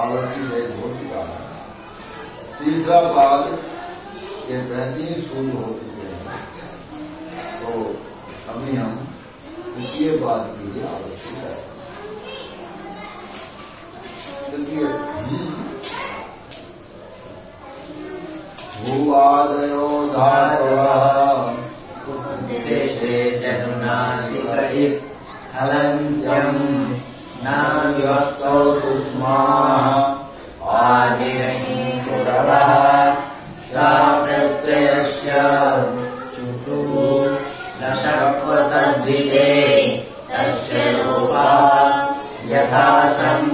और आवर्ती भेद हो चुका है। तीसरा बाद के पैंतीस सूर्य हो चुके हैं। तो अभी हम द्वितीय बाद के लिए आवश्यक है। द्वितीय भूवादयो धातवः देशे जनुनासिकरि हलन्त्यम् न व्यक्तौ कुस्माः आदिरहीकुरवः सा प्रत्ययस्य चुटु लशक्वतद्धिते तस्य रूपा यथा सङ्ख्यमन्वेषा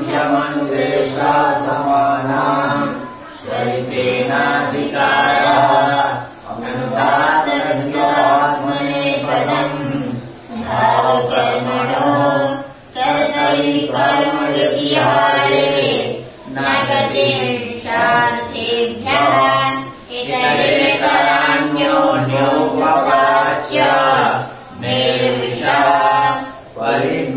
परिज्ञेभ्यः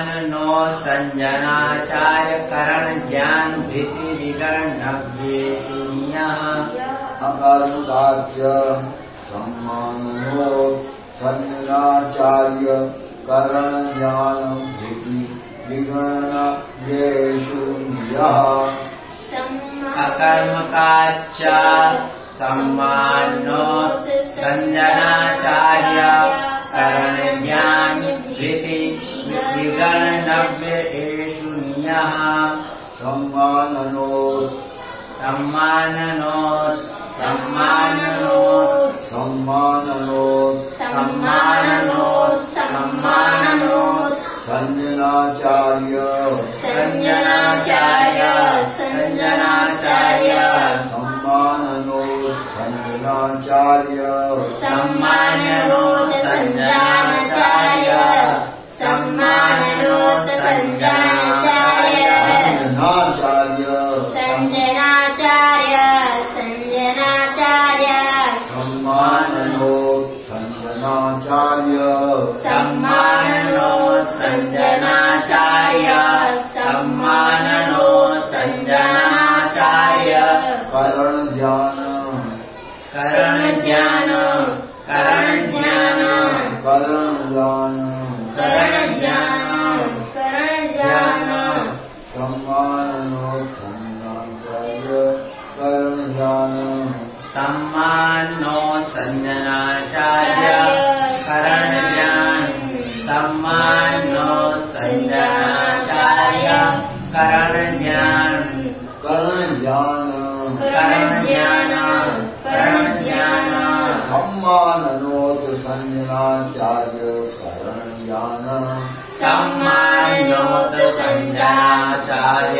सम्माननो सञ्जनाचार्य करण ज्ञान भीति विगणव्ये शून्यः अकर्मकाच्य सम्माननो संज्ञाचार्य करण ज्ञान धृति विगण व्ययशून्यः अकर्मकाच्च सम्मानो सञ्जनाचार्य करणज्ञान विगणव्य एषु नियः। सम्माननो सम्माननोत्। सम्माननोत्। सम्माननो सम्माननोत्। सम्माननोत्। संजनाचार्य सञ्जनाचार्य। सञ्जनाचार्य। सम्माननो संजनाचार्य सम्माननोत् संजनाचार्य सम्मानो सञ्जनाचार्य करणज्ञान सम्मानो सञ्जनाचार्य करणज्ञान करण ज्ञान करणज्ञान करणज्ञान सम्माननोत संजनाचार्य करण ज्ञान सम्मानोत सञ्जनाचार्य करणज्ञान सम्माननो सञ्जनाचार्य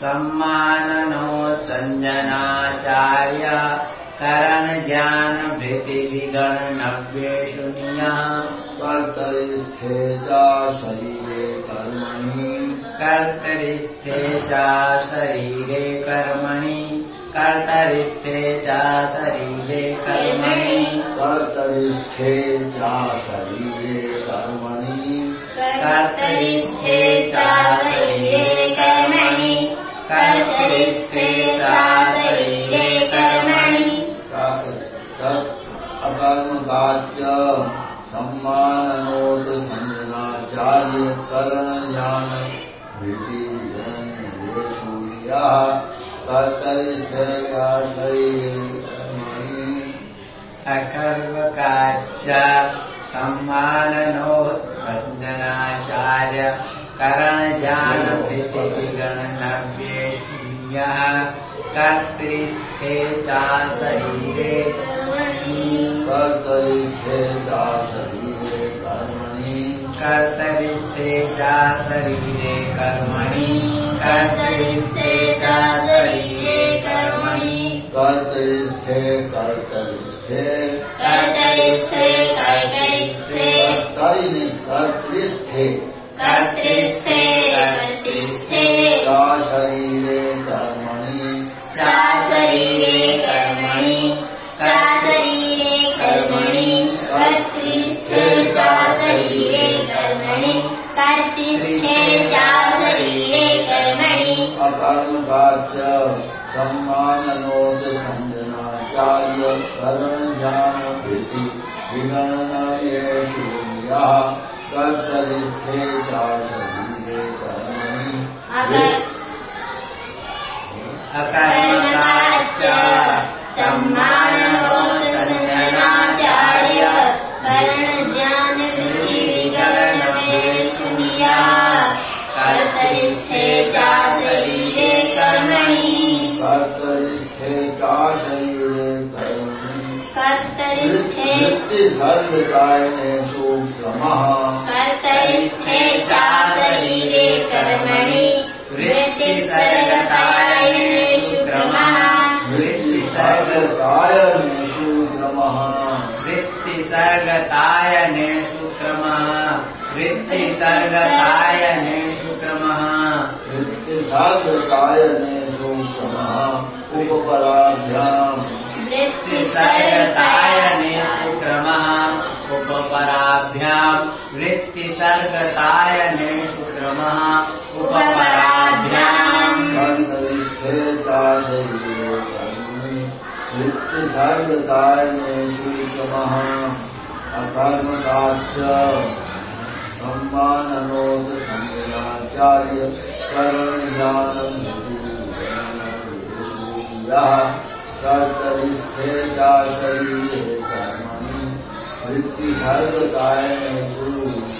सम्माननो सञ्जनाचार्य करणज्ञान वृत्तिविगण नव्यशून्य कर्तरिस्थे च शरीरे कर्मणि। कर्तरिस्थे च शरीरे कर्मणि। कर्तरिस्थे च शरीरे कर्मणि। कर्तरिस्थे च शरीरे कर्मणि कर्तरिस्थे च शरीरे कर्मणि अकर्मकाच सम्माननोत सञ्जनाचार्य करणज्ञान सूर्यः कर्तरिस्थे च शरीरे सञ्जनाचार्य करणजानवृत्तिगणनव्येयः कर्तृस्थे च शरीरे कर्तरिस्थे च शरीरे कर्मणि कर्तरिस्थे च शरीरे कर्मणि कर्तरिस्थे च शरीरे कर्मणि कर्तरिस्थे कर्तरिस्थे कर्तरिस्थे कर्तरिस्थे कर्तरि नहीं कर्तरिस्थे कर्तृस्थे कर्तृस्थे। चा शरीरे कर्मणि। च शरीरे कर्मणि। शरीरे कर्मणि। कर्तृस्थे च शरीरे कर्मणि। कर्तृस्थे च शरीरे कर्मणि। अकर्मकाच सम्माननोत सञ्जनाचार्य करणज्ञान भीति कर्तरिस्थे च शरीरे कर्मणि अकर् अकर्मकाच्च सम्माननो सञ्जनाचार्य करणज्ञानवृत्तिविकरणवेशुनिया कर्तरिस्थे च शरीरे कर्मणि। कर्तरिस्थे च शरीरे कर्मणि कर्तरिस्थे वृत्तिधर्मकायनेषु क्रमः कर्तरिस्थे च शरीरे कर्मणि वृत्तिसर्गतायनेषु क्रमः वृत्तिसर्ग वृत्तिसर्गकायनेषु क्रमः वृत्तिसर्गतायनेषु क्रमः वृत्तिसर्गतायनेषु क्रमः वृत्तिधर्मकायनेषु क्रमः उपपराभ्याम् वृत्तिसर्गतायनेषु उपपराभ्याम् वृत्तिसर्गतायनेषु क्रमः उपपराभ्याम्। कर्तरिस्थे च शरीरे कर्मणि वृत्तिसर्गकायनेषु क्रमः अकर्मकाच्च सम्माननोत सञ्जनाचार्य करणज्ञानम् यः कर्तरिस्थे च शरीरे कर्मणि ہر هذا الآية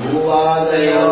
भूवादयो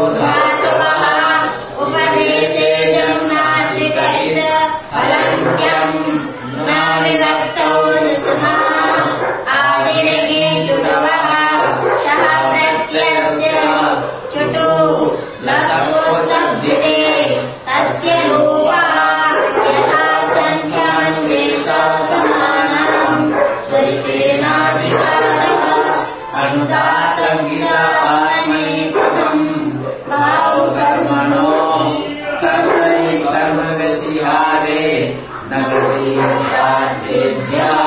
गतीयेभ्यः